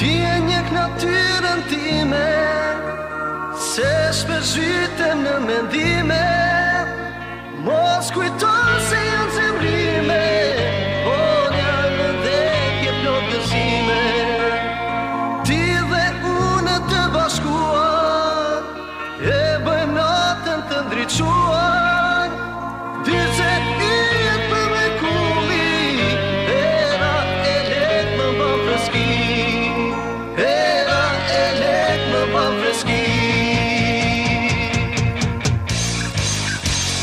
Ti e një natyren time Se shpe zhyte në mendime Mos kujtoj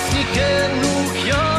was nie